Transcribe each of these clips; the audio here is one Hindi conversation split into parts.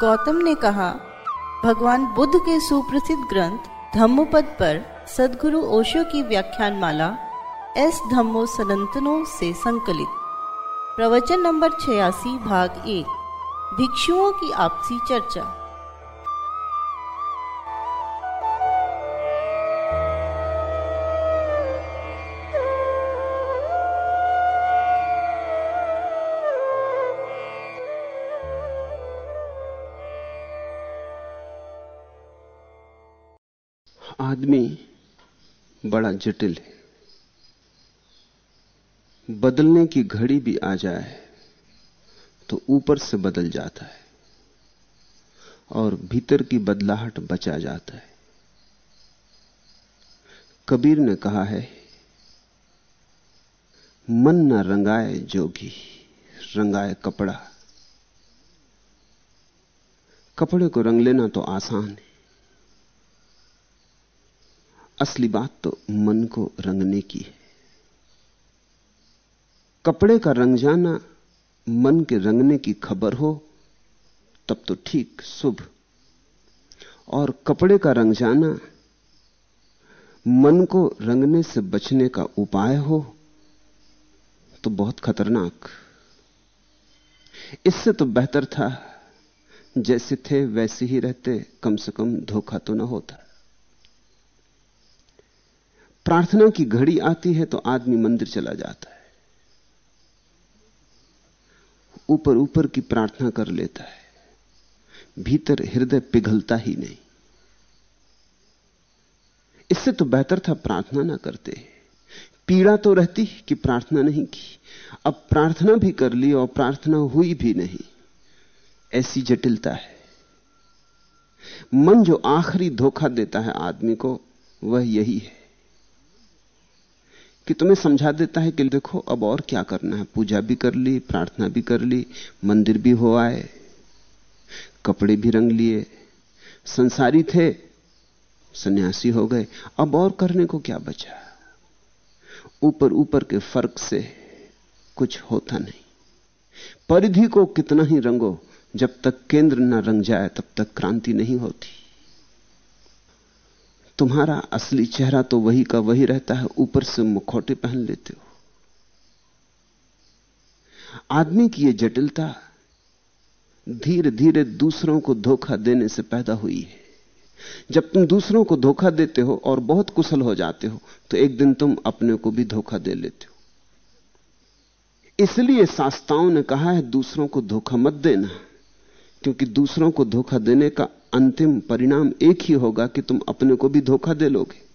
गौतम ने कहा, भगवान बुद्ध के सुप्रसिद्ध ग्रंथ धम्मपद पर सदगुरु ओशो की व्याख्यान माला एस धम्मो सनंतनों से संकलित। प्रवचन नंबर छियासी भाग एक, भिक्षुओं की आपसी चर्चा। आदमी बड़ा जटिल है। बदलने की घड़ी भी आ जाए तो ऊपर से बदल जाता है और भीतर की बदलाहट बचा जाता है। कबीर ने कहा है, मन न रंगाए जोगी, रंगाए कपड़ा। कपड़े को रंग लेना तो आसान है। असली बात तो मन को रंगने की है। कपड़े का रंग जाना मन के रंगने की खबर हो, तब तो ठीक शुभ। और कपड़े का रंग जाना मन को रंगने से बचने का उपाय हो तो बहुत खतरनाक। इससे तो बेहतर था, जैसे थे वैसे ही रहते, कम से कम धोखा तो ना होता। प्रार्थना की घड़ी आती है तो आदमी मंदिर चला जाता है। ऊपर ऊपर की प्रार्थना कर लेता है। भीतर हृदय पिघलता ही नहीं। इससे तो बेहतर था प्रार्थना ना करते। पीड़ा तो रहती कि प्रार्थना नहीं की। अब प्रार्थना भी कर ली और प्रार्थना हुई भी नहीं। ऐसी जटिलता है। मन जो आखिरी धोखा देता है आदमी को, वह यही है। कि तुम्हें समझा देता है कि देखो, अब और क्या करना है? पूजा भी कर ली, प्रार्थना भी कर ली, मंदिर भी हो आए, कपड़े भी रंग लिए, संसारी थे, सन्यासी हो गए। अब और करने को क्या बचा? ऊपर ऊपर के फ़र्क से कुछ होता नहीं। परिधि को कितना ही रंगो, जब तक केंद्र न रंग जाए, तब तक क्रांति नहीं होती। तुम्हारा असली चेहरा तो वही का वही रहता है, ऊपर से मुखौटे पहन लेते हो। आदमी की यह जटिलता धीरे धीरे दूसरों को धोखा देने से पैदा हुई है। जब तुम दूसरों को धोखा देते हो और बहुत कुशल हो जाते हो तो एक दिन तुम अपने को भी धोखा दे लेते हो। इसलिए शास्त्राओं ने कहा है, दूसरों को धोखा मत देना। क्योंकि दूसरों को धोखा देने का अंतिम परिणाम एक ही होगा कि तुम अपने को भी धोखा दे लोगे।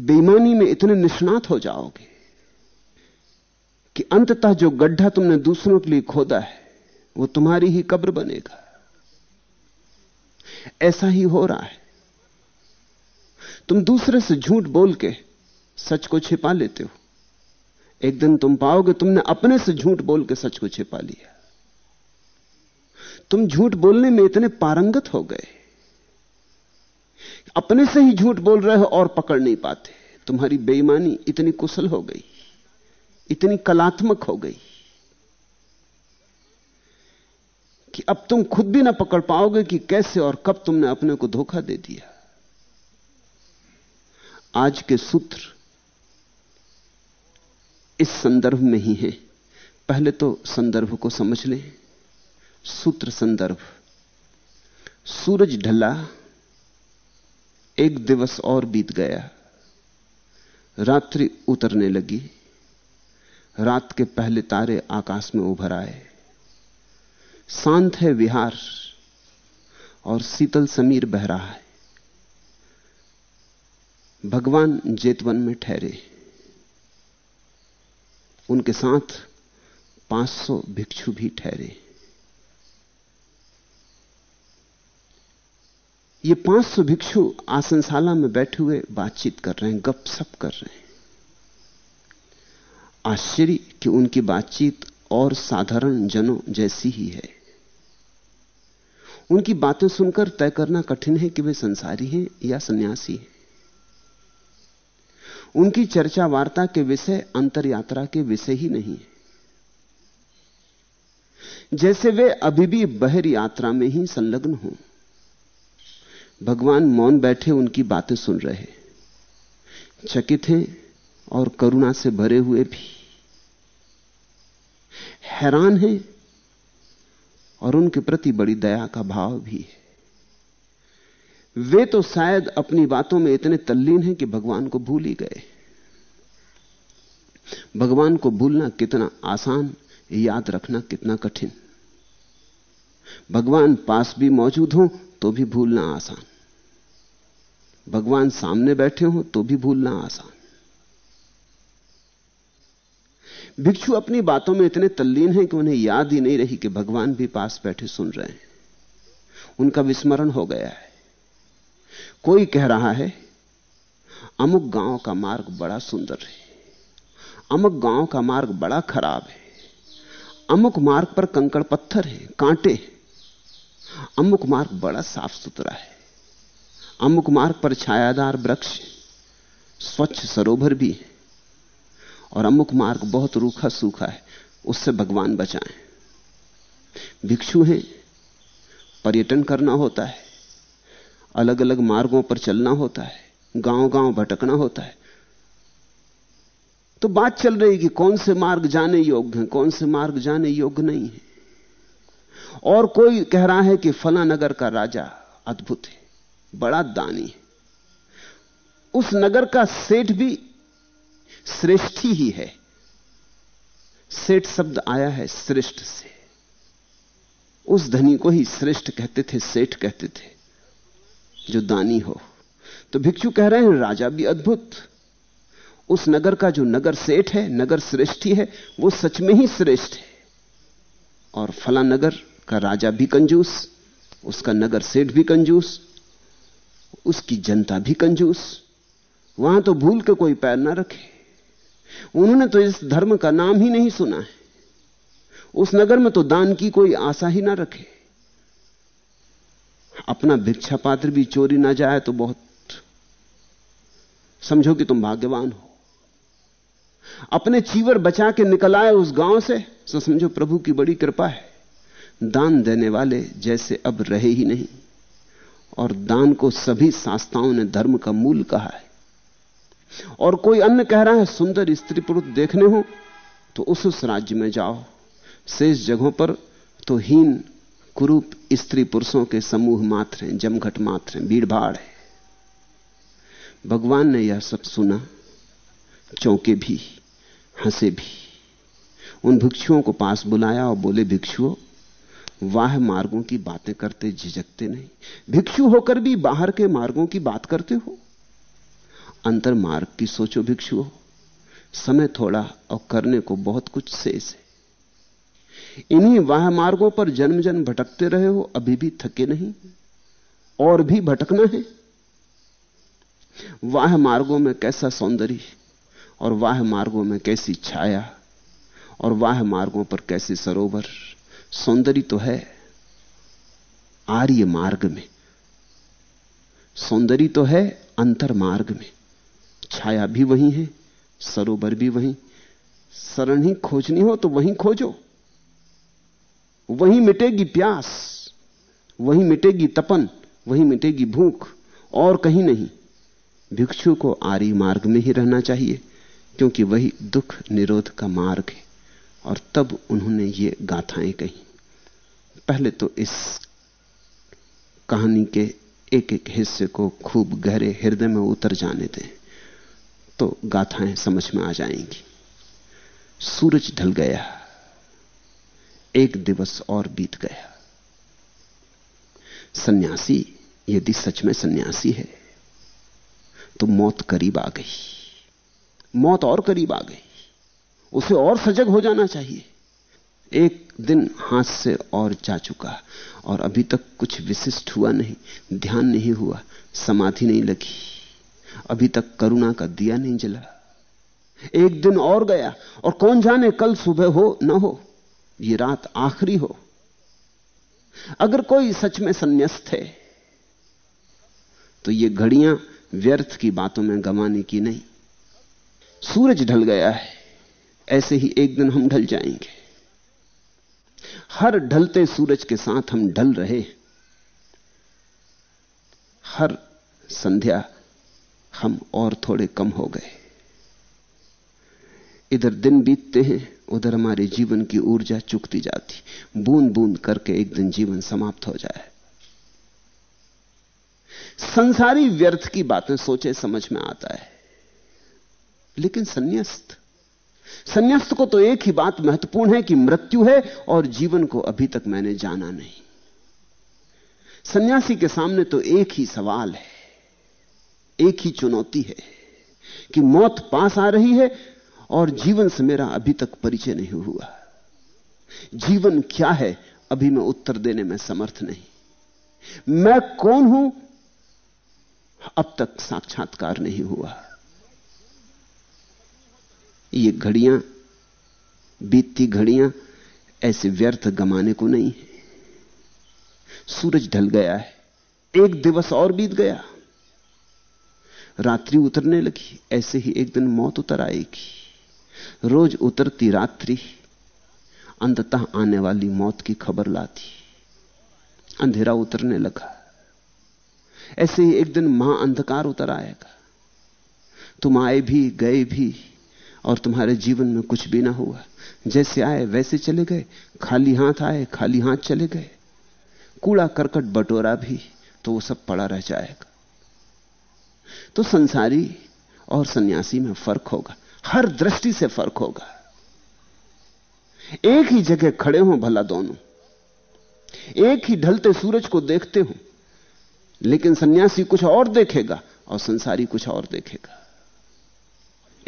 बेईमानी में इतने निष्णात हो जाओगे कि अंततः जो गड्ढा तुमने दूसरों के लिए खोदा है, वो तुम्हारी ही कब्र बनेगा। ऐसा ही हो रहा है। तुम दूसरे से झूठ बोल के सच को छिपा लेते हो। एक दिन तुम पाओगे तुमने अपने से झूठ बोल के सच को छिपा लिया। तुम झूठ बोलने में इतने पारंगत हो गए। अपने से ही झूठ बोल रहे हो और पकड़ नहीं पाते। तुम्हारी बेईमानी इतनी कुशल हो गई, इतनी कलात्मक हो गई कि अब तुम खुद भी ना पकड़ पाओगे कि कैसे और कब तुमने अपने को धोखा दे दिया। आज के सूत्र इस संदर्भ में ही है। पहले तो संदर्भ को समझ लें। सूत्र संदर्भ। सूरज ढला, एक दिवस और बीत गया। रात्रि उतरने लगी। रात के पहले तारे आकाश में उभर आए। शांत है विहार और शीतल समीर बह रहा है। भगवान जेतवन में ठहरे। उनके साथ 500 भिक्षु भी ठहरे। ये 500 भिक्षु आसनशाला में बैठे हुए बातचीत कर रहे हैं, गपशप कर रहे हैं। आश्चर्य कि उनकी बातचीत और साधारण जनों जैसी ही है। उनकी बातें सुनकर तय करना कठिन है कि वे संसारी हैं या सन्यासी हैं। उनकी चर्चा वार्ता के विषय अंतर यात्रा के विषय ही नहीं है। जैसे वे अभी भी बहर यात्रा में ही संलग्न हों भगवान मौन बैठे उनकी बातें सुन रहे चकित हैं और करुणा से भरे हुए भी। हैरान हैं और उनके प्रति बड़ी दया का भाव भी है। वे तो शायद अपनी बातों में इतने तल्लीन हैं कि भगवान को भूल ही गए। भगवान को भूलना कितना आसान, याद रखना कितना कठिन। भगवान पास भी मौजूद हो तो भी भूलना आसान। भगवान सामने बैठे हो तो भी भूलना आसान। भिक्षु अपनी बातों में इतने तल्लीन हैं कि उन्हें याद ही नहीं रही कि भगवान भी पास बैठे सुन रहे हैं। उनका विस्मरण हो गया है। कोई कह रहा है, अमुक गाँव का मार्ग बड़ा सुंदर है। अमुक गाँव का मार्ग बड़ा खराब है। अमुक मार्ग पर कंकड़ पत्थर है, कांटे अमुक मार्ग बड़ा साफ़ सुथरा है। अमुक मार्ग पर छायादार वृक्ष स्वच्छ सरोवर भी है। और अमुक मार्ग बहुत रूखा सूखा है। उससे भगवान बचाएँ। भिक्षु हैं। पर्यटन करना होता है। अलग अलग मार्गों पर चलना होता है। गाँव गाँव भटकना होता है। तो बात चल रही कि कौन से मार्ग जाने योग्य हैं, कौन से मार्ग जाने योग्य नहीं है। और कोई कह रहा है कि फला नगर का राजा अद्भुत है, बड़ा दानी है। उस नगर का सेठ भी श्रेष्ठी ही है। सेठ शब्द आया है श्रेष्ठ से। उस धनी को ही श्रेष्ठ कहते थे, सेठ कहते थे, जो दानी हो। तो भिक्षु कह रहे हैं, राजा भी अद्भुत। उस नगर का जो नगर सेठ है, नगर श्रेष्ठी है, वो सच में ही श्रेष्ठ है। और फला नगर का राजा भी कंजूस, उसका नगर सेठ भी कंजूस, उसकी जनता भी कंजूस। वहाँ तो भूल के कोई पैर ना रखे। उन्होंने तो इस धर्म का नाम ही नहीं सुना है। उस नगर में तो दान की कोई आशा ही ना रखे। अपना भिक्षा पात्र भी चोरी ना जाए तो बहुत। समझो कि तुम भाग्यवान हो। अपने चीवर बचा के निकल आए उस गाँव से तो समझो प्रभु की बड़ी कृपा है। दान देने वाले जैसे अब रहे ही नहीं। और दान को सभी संस्थाओं ने धर्म का मूल कहा है। और कोई अन्य कह रहा है, सुंदर स्त्री पुरुष देखने हो तो उस उस राज्य में जाओ। शेष जगहों पर तो हीन, कुरूप स्त्री पुरुषों के समूह मात्र हैं, जमघट मात्र हैं भीड़ भाड़ है। भगवान ने यह सब सुना, चौंके भी, हंसे भी। उन भिक्षुओं को पास बुलाया और बोले, भिक्षुओं वाह मार्गों की बातें करते झिझकते नहीं। भिक्षु होकर भी बाहर के मार्गों की बात करते हो। अंतर मार्ग की सोचो भिक्षु हो। समय थोड़ा और करने को बहुत कुछ शेष है। इन्हीं वाह मार्गों पर जन्म जन्म भटकते रहे हो, अभी भी थके नहीं, और भी भटकना है। वाह मार्गों में कैसा सौंदर्य, और वाह मार्गों में कैसी छाया, और वाह मार्गों पर कैसे सरोवर। सौंदर्य तो है आर्य मार्ग में। सौंदर्य तो है अंतर मार्ग में। छाया भी वही है, सरोवर भी वही। शरण ही खोजनी हो तो वहीं खोजो। वहीं मिटेगी प्यास, वहीं मिटेगी तपन, वहीं मिटेगी भूख, और कहीं नहीं। भिक्षु को आर्य मार्ग में ही रहना चाहिए, क्योंकि वही दुख निरोध का मार्ग है। और तब उन्होंने ये गाथाएँ कही। पहले तो इस कहानी के एक एक हिस्से को खूब गहरे हृदय में उतर जाने दें तो गाथाएँ समझ में आ जाएँगी। सूरज ढल गया, एक दिवस और बीत गया। सन्यासी, यदि सच में सन्यासी है तो मौत करीब आ गई। मौत और करीब आ गई। उसे और सजग हो जाना चाहिए। एक दिन हाथ से और जा चुका और अभी तक कुछ विशिष्ट हुआ नहीं, ध्यान नहीं हुआ, समाधि नहीं लगी। अभी तक करुणा का दिया नहीं जला। एक दिन और गया और कौन जाने कल सुबह हो न हो, ये रात आखिरी हो। अगर कोई सच में संन्यास्त है तो ये घड़ियाँ व्यर्थ की बातों में गंवाने की नहीं। सूरज ढल गया है ऐसे ही एक दिन हम ढल जाएँगे। हर ढलते सूरज के साथ हम ढल रहे हर संध्या हम और थोड़े कम हो गए। इधर दिन बीतते हैं, उधर हमारे जीवन की ऊर्जा चुकती जाती। बूंद बूंद करके एक दिन जीवन समाप्त हो जाए। संसारी व्यर्थ की बातें सोचे समझ में आता है। लेकिन संन्यास्त संन्यास्त को तो एक ही बात महत्वपूर्ण है कि मृत्यु है और जीवन को अभी तक मैंने जाना नहीं। सन्यासी के सामने तो एक ही सवाल है, एक ही चुनौती है कि मौत पास आ रही है और जीवन से मेरा अभी तक परिचय नहीं हुआ। जीवन क्या है, अभी मैं उत्तर देने में समर्थ नहीं। मैं कौन हूँ, अब तक साक्षात्कार नहीं हुआ। ये घड़ियाँ, बीतती घड़ियाँ ऐसे व्यर्थ गमाने को नहीं है। सूरज ढल गया है, एक दिवस और बीत गया। रात्रि उतरने लगी, ऐसे ही एक दिन मौत उतर आएगी। रोज उतरती रात्रि, अंततः आने वाली मौत की खबर लाती। अंधेरा उतरने लगा। ऐसे ही एक दिन महाअंधकार उतर आएगा। तुम आए भी, गए भी और तुम्हारे जीवन में कुछ भी ना हुआ। जैसे आए, वैसे चले गए। खाली हाथ आए, खाली हाथ चले गए। कूड़ा करकट बटोरा भी तो वो सब पड़ा रह जाएगा। तो संसारी और सन्यासी में फ़र्क होगा। हर दृष्टि से फ़र्क होगा। एक ही जगह खड़े हो भला दोनों। एक ही ढलते सूरज को देखते हो। लेकिन सन्यासी कुछ और देखेगा और संसारी कुछ और देखेगा।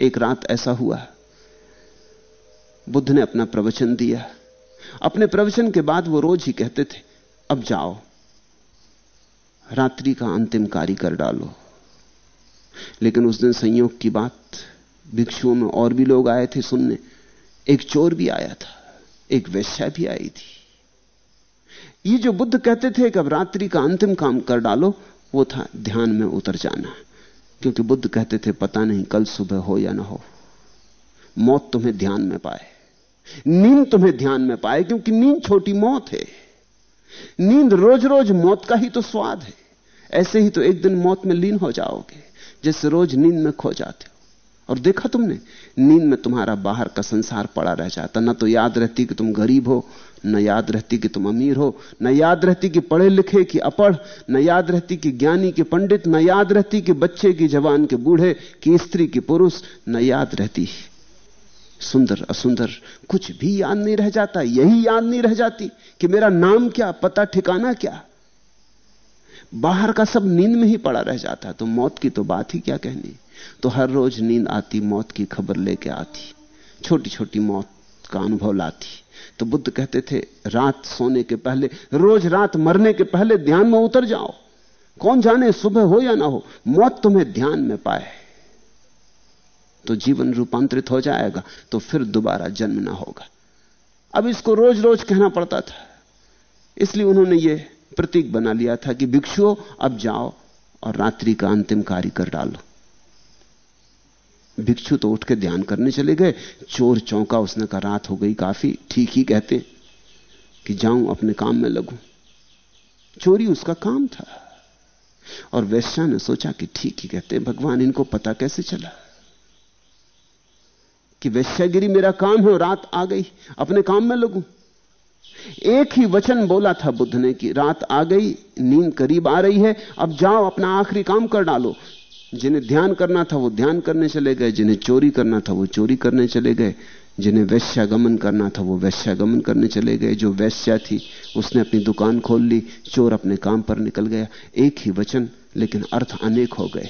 एक रात ऐसा हुआ। बुद्ध ने अपना प्रवचन दिया। अपने प्रवचन के बाद वो रोज ही कहते थे, अब जाओ, रात्रि का अंतिम कार्य कर डालो। लेकिन उस दिन संयोग की बात, भिक्षुओं में और भी लोग आए थे सुनने। एक चोर भी आया था, एक वैश्या भी आई थी। ये जो बुद्ध कहते थे कि अब रात्रि का अंतिम काम कर डालो, वो था ध्यान में उतर जाना। क्योंकि बुद्ध कहते थे, पता नहीं कल सुबह हो या ना हो। मौत तुम्हें ध्यान में पाए। नींद तुम्हें ध्यान में पाए, क्योंकि नींद छोटी मौत है। नींद रोज रोज मौत का ही तो स्वाद है। ऐसे ही तो एक दिन मौत में लीन हो जाओगे, जैसे रोज नींद में खो जाते हो। और देखा तुमने, नींद में तुम्हारा बाहर का संसार पड़ा रह जाता। ना तो याद रहती कि तुम गरीब हो न याद रहती कि तुम अमीर हो, न याद रहती कि पढ़े लिखे कि अपढ़, न याद रहती कि ज्ञानी के पंडित, न याद रहती कि बच्चे की जवान के बूढ़े, कि स्त्री की पुरुष, न याद रहती। सुंदर, असुंदर, कुछ भी याद नहीं रह जाता, यही याद नहीं रह जाती कि मेरा नाम क्या, पता, ठिकाना क्या। बाहर का सब नींद में ही पड़ा रह जाता तो मौत की तो बात ही क्या कहनी। तो हर रोज नींद आती, मौत की खबर लेके आती छोटी छोटी मौत का अनुभव लाती। तो बुद्ध कहते थे, रात सोने के पहले, रोज रात मरने के पहले ध्यान में उतर जाओ। कौन जाने सुबह हो या ना हो, मौत तुम्हें ध्यान में पाए। तो जीवन रूपांतरित हो जाएगा तो फिर दोबारा जन्म ना होगा। अब इसको रोज रोज कहना पड़ता था। इसलिए उन्होंने यह प्रतीक बना लिया था कि भिक्षुओं, अब जाओ और रात्रि का अंतिम कार्य कर डालो। भिक्षु तो उठ के ध्यान करने चले गए। चोर चौंका, उसने कहा, रात हो गई काफ़ी, ठीक ही कहते कि जाऊँ अपने काम में लगूं। चोरी उसका काम था। और वैश्या ने सोचा कि ठीक ही कहते भगवान, इनको पता कैसे चला कि वैश्यागिरी मेरा काम है रात आ गई, अपने काम में लगूं? एक ही वचन बोला था बुद्ध ने कि रात आ गई, नींद करीब आ रही है, अब जाओ, अपना आखिरी काम कर डालो। जिन्हें ध्यान करना था, वो ध्यान करने चले गए। जिन्हें चोरी करना था, वो चोरी करने चले गए। जिन्हें वैश्यागमन करना था, वो वैश्यागमन करने चले गए। जो वैश्या थी, उसने अपनी दुकान खोल ली, चोर अपने काम पर निकल गया। एक ही वचन, लेकिन अर्थ अनेक हो गए।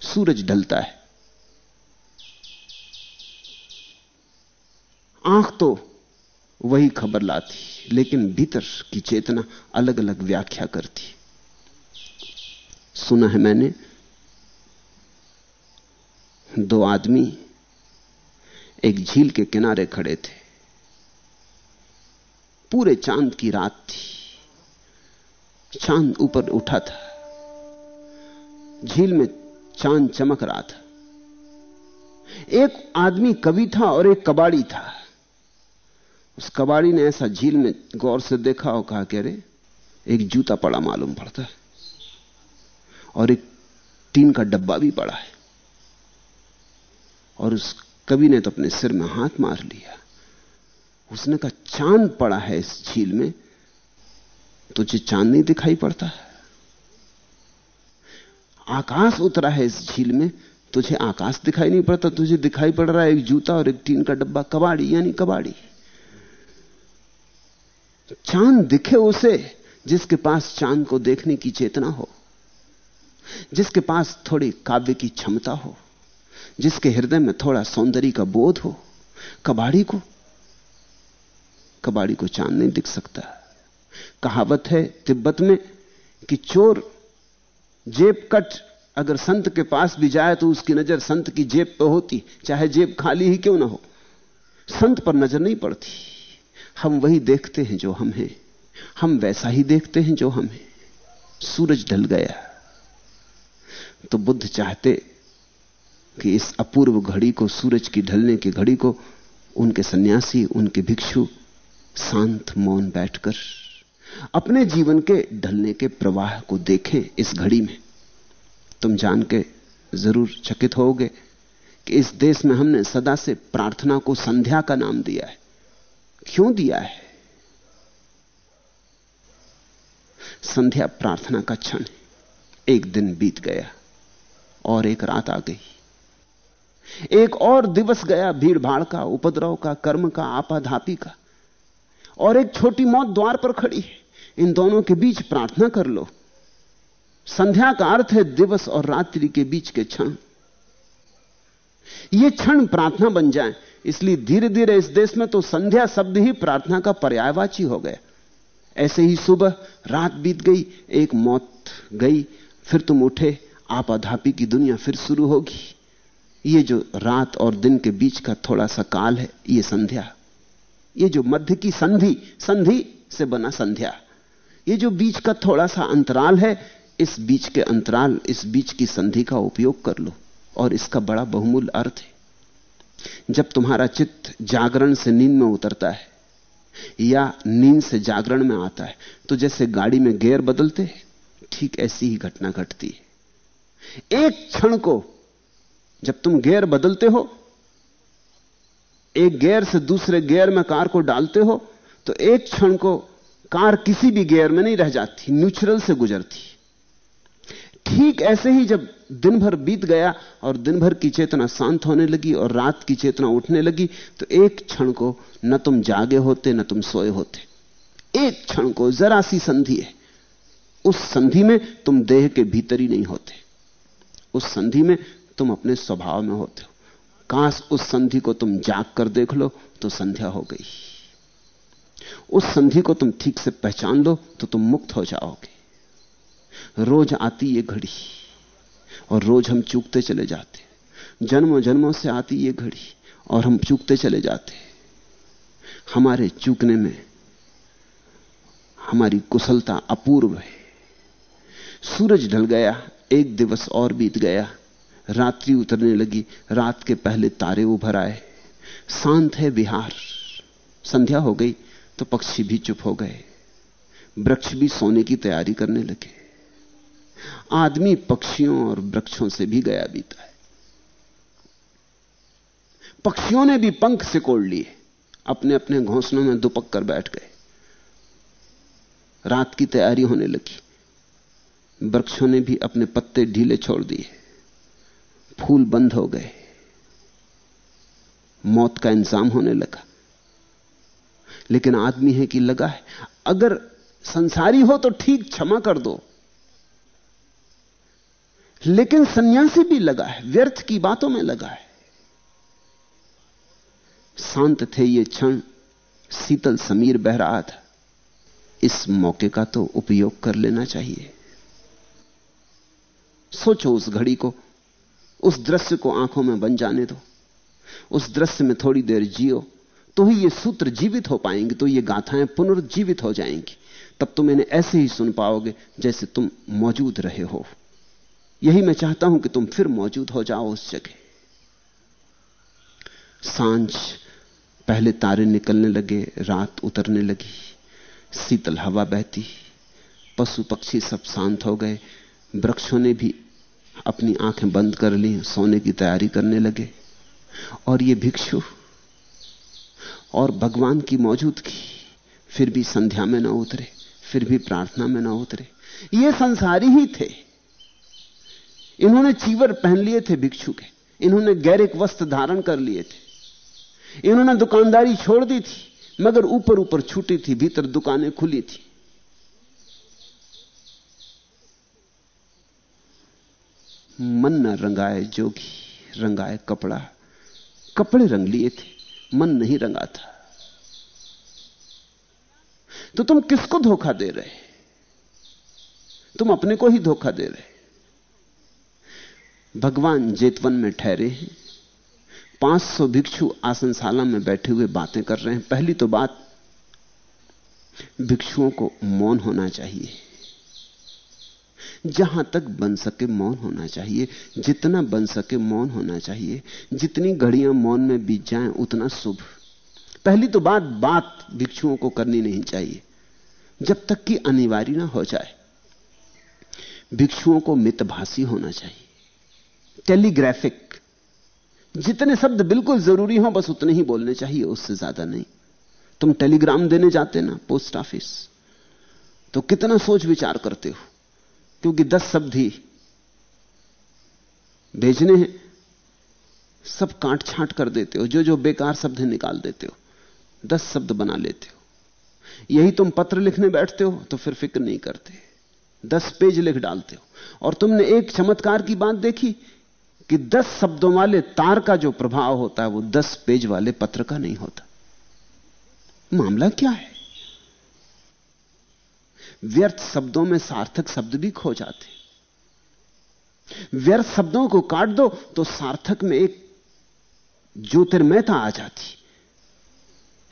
सूरज ढलता है। आँख तो वही खबर लाती, लेकिन भीतर की चेतना अलग अलग व्याख्या करती। सुना है मैंने दो आदमी एक झील के किनारे खड़े थे। पूरे चाँद की रात थी। चाँद ऊपर उठा था। झील में चाँद चमक रहा था। एक आदमी कवि था और एक कबाड़ी था। उस कबाड़ी ने ऐसा झील में गौर से देखा और कहा कि अरे, एक जूता पड़ा मालूम पड़ता। है और एक टीन का डब्बा भी पड़ा है। और उस कवि ने तो अपने सिर में हाथ मार लिया। उसने कहा, चाँद पड़ा है इस झील में, तुझे चाँद नहीं दिखाई पड़ता। है आकाश उतरा है इस झील में, तुझे आकाश दिखाई नहीं पड़ता, तुझे दिखाई पड़ रहा है एक जूता और एक टीन का डब्बा, कबाड़ी, यानी कबाड़ी। चाँद दिखे उसे, जिसके पास चाँद को देखने की चेतना हो, जिसके पास थोड़ी काव्य की क्षमता हो। जिसके हृदय में थोड़ा सौंदर्य का बोध हो, कबाड़ी को कबाड़ी को चाँद नहीं दिख सकता। कहावत है तिब्बत में कि चोर जेब कट, अगर संत के पास भी जाए तो उसकी नज़र संत की जेब पर होती, चाहे जेब खाली ही क्यों ना हो। संत पर नज़र नहीं पड़ती। हम वही देखते हैं जो हम हैं। हम वैसा ही देखते हैं जो हम हैं। सूरज ढल गया। तो बुद्ध चाहते कि इस अपूर्व घड़ी को, सूरज की ढलने की घड़ी को, उनके सन्यासी, उनके भिक्षु शांत मौन बैठकर अपने जीवन के ढलने के प्रवाह को देखें इस घड़ी में। तुम जान के ज़रूर चकित होगे कि इस देश में हमने सदा से प्रार्थना को संध्या का नाम दिया है। क्यों दिया है? संध्या प्रार्थना का क्षण एक दिन बीत गया और एक रात आ गई। एक और दिवस गया भीड़ भाड़ का, उपद्रव का, कर्म का आपाधापी का। और एक छोटी मौत द्वार पर खड़ी है। इन दोनों के बीच प्रार्थना कर लो। संध्या का अर्थ है दिवस और रात्रि के बीच के क्षण। ये क्षण प्रार्थना बन जाए। इसलिए धीरे धीरे इस देश में तो संध्या शब्द ही प्रार्थना का पर्यायवाची हो गया। ऐसे ही सुबह रात बीत गई, एक मौत गई, फिर तुम उठे आपाधापी की दुनिया फिर शुरू होगी। ये जो रात और दिन के बीच का थोड़ा सा काल है, ये संध्या। ये जो मध्य की संधि संधि से बना संध्या। ये जो बीच का थोड़ा सा अंतराल है, इस बीच के अंतराल, इस बीच की संधि का उपयोग कर लो। और इसका बड़ा बहुमूल्य अर्थ है। जब तुम्हारा चित्त जागरण से नींद में उतरता है, या नींद से जागरण में आता है तो जैसे गाड़ी में गेयर बदलते ठीक ऐसी ही घटना घटती है। एक क्षण को जब तुम गेयर बदलते हो, एक गेयर से दूसरे गेयर में कार को डालते हो तो एक क्षण को कार किसी भी गेयर में नहीं रह जाती, न्यूट्रल से गुजरती। ठीक ऐसे ही जब दिन भर बीत गया और दिन भर की चेतना शांत होने लगी और रात की चेतना उठने लगी तो एक क्षण को न तुम जागे होते, न तुम सोए होते। एक क्षण को जरा सी संधि है। उस संधि में तुम देह के भीतर ही नहीं होते। उस संधि में तुम अपने स्वभाव में होते हो। काश उस संधि को तुम जाग कर देख लो तो संध्या हो गई। उस संधि को तुम ठीक से पहचान लो तो तुम मुक्त हो जाओगे। रोज आती ये घड़ी, और रोज हम चूकते चले जाते जन्मों जन्मों से आती ये घड़ी, और हम चूकते चले जाते हमारे चूकने में हमारी कुशलता अपूर्व है। सूरज ढल गया, एक दिवस और बीत गया रात्रि उतरने लगी। रात के पहले तारे उभर आए। शांत है बिहार संध्या हो गई तो पक्षी भी चुप हो गए। वृक्ष भी सोने की तैयारी करने लगे। आदमी पक्षियों और वृक्षों से भी गया बीता है। पक्षियों ने भी पंख सिकोड़ लिए। अपने अपने घोंसलों में दुपक कर बैठ गए। रात की तैयारी होने लगी। वृक्षों ने भी अपने पत्ते ढीले छोड़ दिए। फूल बंद हो गए। मौत का इंतज़ाम होने लगा। लेकिन आदमी है कि लगा है, अगर संसारी हो तो ठीक, क्षमा कर दो। लेकिन सन्यासी भी लगा है, व्यर्थ की बातों में लगा है। शांत थे ये क्षण, शीतल समीर बह रहा था। इस मौके का तो उपयोग कर लेना चाहिए। सोचो उस घड़ी को उस दृश्य को आँखों में बन जाने दो। उस दृश्य में थोड़ी देर जियो तो ही ये सूत्र जीवित हो पाएँगे तो ये गाथाएँ पुनर्जीवित हो जाएँगी। तब तुम इन्हें ऐसे ही सुन पाओगे जैसे तुम मौजूद रहे हो। यही मैं चाहता हूँ कि तुम फिर मौजूद हो जाओ उस जगह। साँझ पहले तारे निकलने लगे, रात उतरने लगी, शीतल हवा बहती, पशु पक्षी सब शांत हो गए, वृक्षों ने भी अपनी आँखें बंद कर ली, सोने की तैयारी करने लगे। और ये भिक्षु और भगवान की मौजूदगी, फिर भी संध्या में ना उतरे, फिर भी प्रार्थना में ना उतरे। ये संसारी ही थे। इन्होंने चीवर पहन लिए थे भिक्षु के। इन्होंने गैरिक वस्त्र धारण कर लिए थे। इन्होंने दुकानदारी छोड़ दी थी, मगर ऊपर ऊपर छूटी थी, भीतर दुकानें खुली थी। मन न रंगाए जोगी, रंगाए कपड़ा। कपड़े रंग लिए थे, मन नहीं रंगा था। तो तुम किसको धोखा दे रहे? तुम अपने को ही धोखा दे रहे। भगवान जेतवन में ठहरे हैं। 500 भिक्षु आसनशाला में बैठे हुए बातें कर रहे हैं। पहली तो बात, भिक्षुओं को मौन होना चाहिए। जहाँ तक बन सके मौन होना चाहिए। जितना बन सके मौन होना चाहिए। जितनी घड़ियाँ मौन में बीत जाएँ, उतना शुभ। पहली तो बात बात भिक्षुओं को करनी नहीं चाहिए। जब तक कि अनिवार्य ना हो जाए, भिक्षुओं को मितभाषी होना चाहिए। टेलीग्राफिक। जितने शब्द बिल्कुल ज़रूरी हो, बस उतने ही बोलने चाहिए, उससे ज़्यादा नहीं। तुम टेलीग्राम देने जाते ना, पोस्ट ऑफ़िस तो कितना सोच विचार करते हो? क्योंकि दस शब्द ही भेजने हैं। सब काट छांट कर देते हो, जो जो बेकार शब्द है निकाल देते हो। दस शब्द बना लेते हो। यही तुम पत्र लिखने बैठते हो तो फिर फ़िक्र नहीं करते। दस पेज लिख डालते हो। और तुमने एक चमत्कार की बात देखी कि दस शब्दों वाले तार का जो प्रभाव होता है, वो दस पेज वाले पत्र का नहीं होता। मामला क्या है? व्यर्थ शब्दों में सार्थक शब्द भी खो जाते। व्यर्थ शब्दों को काट दो तो सार्थक में एक ज्योतिर्मयता आ जाती,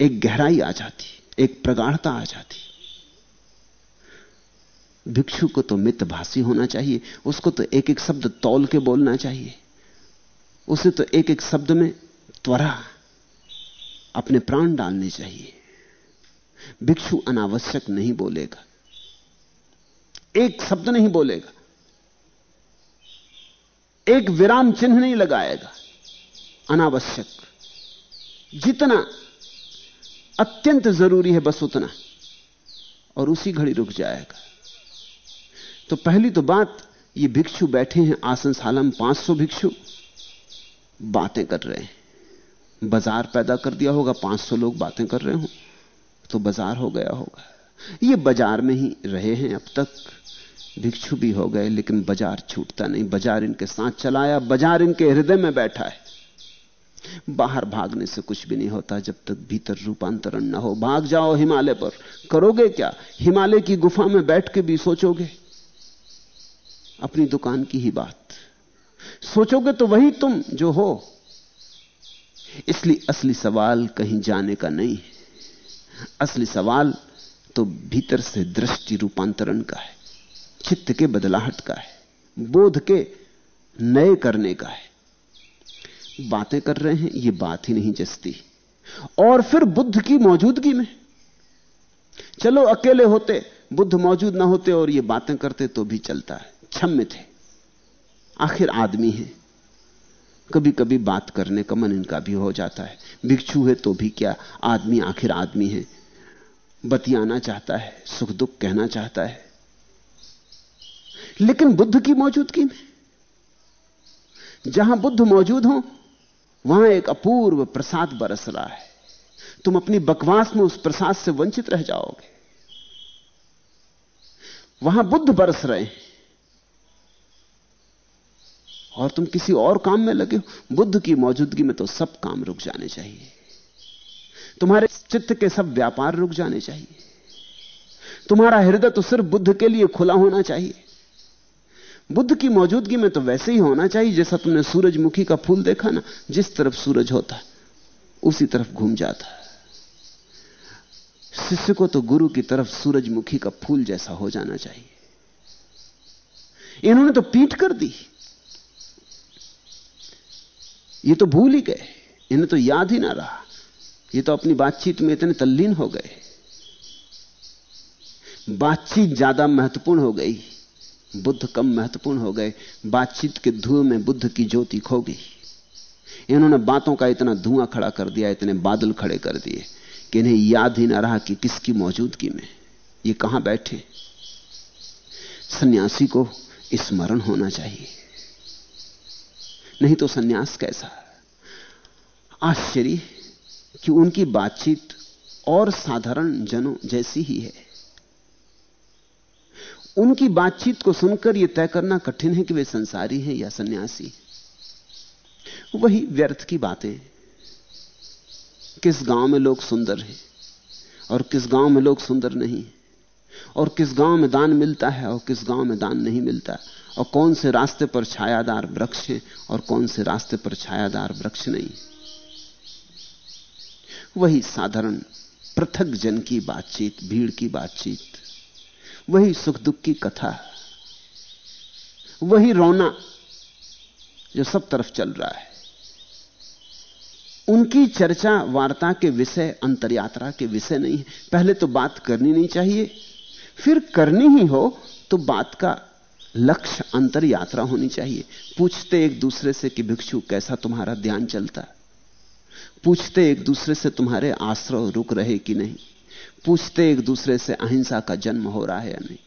एक गहराई आ जाती, एक प्रगाढ़ता आ जाती। भिक्षु को तो मितभाषी होना चाहिए, उसको तो एक एक शब्द तौल के बोलना चाहिए। उसे तो एक एक शब्द में त्वरा अपने प्राण डालने चाहिए। भिक्षु अनावश्यक नहीं बोलेगा। एक शब्द नहीं बोलेगा। एक विराम चिन्ह नहीं लगाएगा। अनावश्यक। जितना अत्यंत ज़रूरी है बस उतना। और उसी घड़ी रुक जाएगा। तो पहली तो बात, ये भिक्षु बैठे हैं आसनशाला में 500 भिक्षु। बातें कर रहे हैं। बाज़ार पैदा कर दिया होगा 500 लोग बातें कर रहे हो। तो बाज़ार हो गया होगा। ये बाज़ार में ही रहे हैं अब तक। भिक्षु भी हो गए, लेकिन बाज़ार छूटता नहीं। बाज़ार इनके साथ चलाया, बाज़ार इनके हृदय में बैठा है। बाहर भागने से कुछ भी नहीं होता जब तक भीतर रूपांतरण ना हो। भाग जाओ हिमालय पर। करोगे क्या? हिमालय की गुफा में बैठ के भी सोचोगे? अपनी दुकान की ही बात। सोचोगे तो वही तुम जो हो। इसलिए असली सवाल कहीं जाने का नहीं। असली सवाल तो भीतर से दृष्टि रूपांतरण का है, चित्त के बदलाहट का है, बोध के नए करने का है। बातें कर रहे हैं, ये बात ही नहीं जसती। और फिर बुद्ध की मौजूदगी में, चलो अकेले होते, बुद्ध मौजूद ना होते और ये बातें करते तो भी चलता है क्षम्य थे आखिर आदमी है। कभी कभी बात करने का मन इनका भी हो जाता है। भिक्षु है तो भी क्या आदमी आखिर आदमी है? बतियाना चाहता है, सुख दुख कहना चाहता है। लेकिन बुद्ध की मौजूदगी में, जहाँ बुद्ध मौजूद हो, वहाँ एक अपूर्व प्रसाद बरस रहा है। तुम अपनी बकवास में उस प्रसाद से वंचित रह जाओगे। वहाँ बुद्ध बरस रहे हैं। और तुम किसी और काम में लगे हो। बुद्ध की मौजूदगी में तो सब काम रुक जाने चाहिए। तुम्हारे चित्त के सब व्यापार रुक जाने चाहिए। तुम्हारा हृदय तो सिर्फ़ बुद्ध के लिए खुला होना चाहिए। बुद्ध की मौजूदगी में तो वैसे ही होना चाहिए, जैसा तुमने सूरजमुखी का फूल देखा ना, जिस तरफ़ सूरज होता, उसी तरफ़ घूम जाता। शिष्य को तो गुरु की तरफ़ सूरजमुखी का फूल जैसा हो जाना चाहिए। इन्होंने तो पीठ कर दी। ये तो भूल ही गए, इन्हें तो याद ही ना रहा। ये तो अपनी बातचीत में इतने तल्लीन हो गए। बातचीत ज़्यादा महत्वपूर्ण हो गई, बुद्ध कम महत्वपूर्ण हो गए, बातचीत के धुएँ में बुद्ध की ज्योति खो गई। इन्होंने बातों का इतना धुआँ खड़ा कर दिया, इतने बादल खड़े कर दिए कि इन्हें याद ही ना रहा कि किसकी मौजूदगी में ये कहाँ बैठे। सन्यासी को स्मरण होना चाहिए। नहीं तो सन्यास कैसा? आश्चर्य। कि उनकी बातचीत और साधारण जनों जैसी ही है। उनकी बातचीत को सुनकर यह तय करना कठिन है कि वे संसारी हैं या सन्यासी। वही व्यर्थ की बातें। किस गाँव में लोग सुंदर हैं और किस गाँव में लोग सुंदर नहीं। और किस गाँव में दान मिलता है और किस गाँव में दान नहीं मिलता। और कौन से रास्ते पर छायादार वृक्ष हैं और कौन से रास्ते पर छायादार वृक्ष नहीं। वही साधारण पृथक जन की बातचीत, भीड़ की बातचीत, वही सुख दुख की कथा, वही रोना जो सब तरफ़ चल रहा है। उनकी चर्चा, वार्ता के विषय, अंतरयात्रा के विषय नहीं है। पहले तो बात करनी नहीं चाहिए, फिर करनी ही हो तो बात का लक्ष्य अंतर यात्रा होनी चाहिए। पूछते एक दूसरे से कि भिक्षु, कैसा तुम्हारा ध्यान चलता? पूछते एक दूसरे से तुम्हारे आश्रय रुक रहे कि नहीं? पूछते एक दूसरे से अहिंसा का जन्म हो रहा है या नहीं?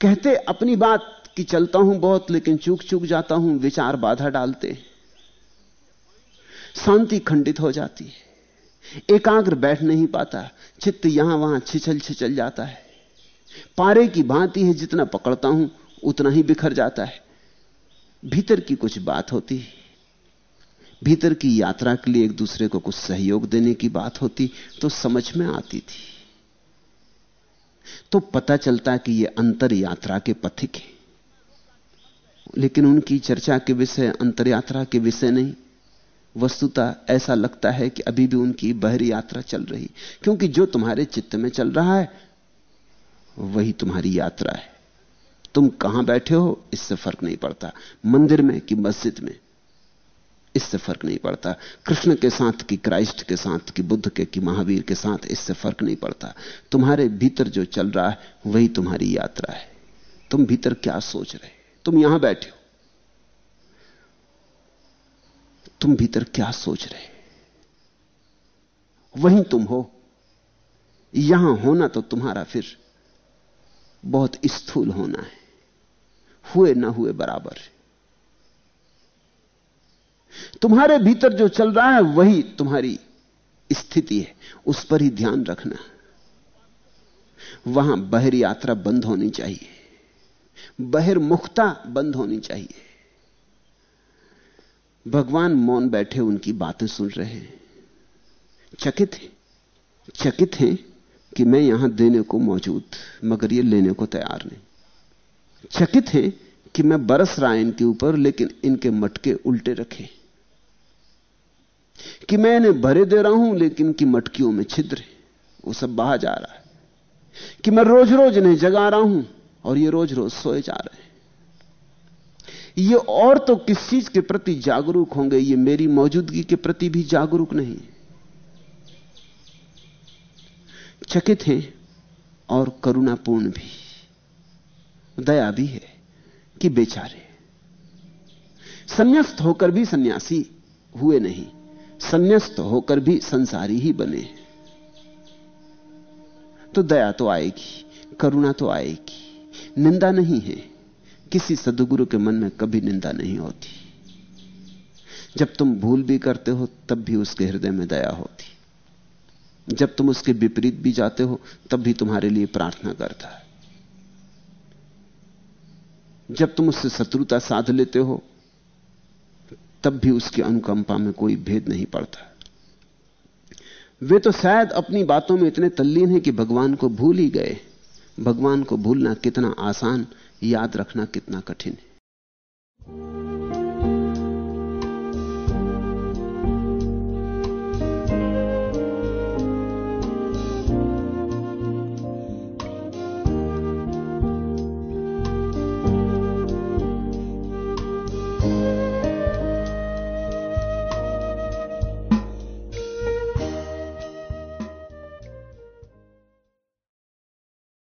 कहते, अपनी बात कि चलता हूँ बहुत, लेकिन चूक चूक जाता हूँ, विचार बाधा डालते शांति खंडित हो जाती है। एकाग्र बैठ नहीं पाता, चित्त यहाँ वहाँ छिछल छिचल जाता है। पारे की भांति है, जितना पकड़ता हूँ, उतना ही बिखर जाता है। भीतर की कुछ बात होती है। भीतर की यात्रा के लिए एक दूसरे को कुछ सहयोग देने की बात होती तो समझ में आती थी। तो पता चलता कि ये अंतर यात्रा के पथिक है। लेकिन उनकी चर्चा के विषय, अंतर यात्रा के विषय नहीं। वस्तुता ऐसा लगता है कि अभी भी उनकी बहरी यात्रा चल रही। क्योंकि जो तुम्हारे चित्त में चल रहा है, वही तुम्हारी यात्रा है। तुम कहाँ बैठे हो, इससे फ़र्क नहीं पड़ता। मंदिर में कि मस्जिद में? इससे फ़र्क नहीं पड़ता। कृष्ण के साथ कि, क्राइस्ट के साथ कि, बुद्ध के कि, महावीर के साथ इससे फ़र्क नहीं पड़ता। तुम्हारे भीतर जो चल रहा है, वही तुम्हारी यात्रा है। तुम भीतर क्या सोच रहे तुम यहाँ बैठे हो। तुम भीतर क्या सोच रहे वहीं तुम हो। यहाँ होना तो तुम्हारा फिर बहुत स्थूल होना है। हुए ना हुए बराबर है। तुम्हारे भीतर जो चल रहा है वही तुम्हारी स्थिति है। उस पर ही ध्यान रखना। वहाँ बहिर यात्रा बंद होनी चाहिए। बहिर्मुखता बंद होनी चाहिए। भगवान मौन बैठे उनकी बातें सुन रहे हैं। चकित हैं। चकित हैं कि मैं यहाँ देने को मौजूद, मगर ये लेने को तैयार नहीं। चकित हैं कि मैं बरस रहा इनके ऊपर, लेकिन इनके मटके उल्टे रखे। कि मैं इन्हें भरे दे रहा हूँ, लेकिन की मटकियों में छिद्र है। वो सब बाहर जा रहा है। कि मैं रोज रोज इन्हें जगा रहा हूँ, और ये रोज रोज सोए जा रहे हैं। ये और तो किस चीज़ के प्रति जागरूक होंगे? ये मेरी मौजूदगी के प्रति भी जागरूक नहीं। चकित हैं और करुणापूर्ण भी। दया भी है कि बेचारे। संन्यास्त होकर भी सन्यासी हुए नहीं। संन्यास्त होकर भी संसारी ही बने। तो दया तो आएगी, करुणा तो आएगी, निंदा नहीं है। किसी सदगुरु के मन में कभी निंदा नहीं होती। जब तुम भूल भी करते हो, तब भी उसके हृदय में दया होती। जब तुम उसके विपरीत भी जाते हो, तब भी तुम्हारे लिए प्रार्थना करता है। जब तुम उससे शत्रुता साध लेते हो तब भी उसकी अनुकंपा में कोई भेद नहीं पड़ता। वे तो शायद अपनी बातों में इतने तल्लीन हैं कि भगवान को भूल ही गए। भगवान को भूलना कितना आसान, याद रखना कितना कठिन है।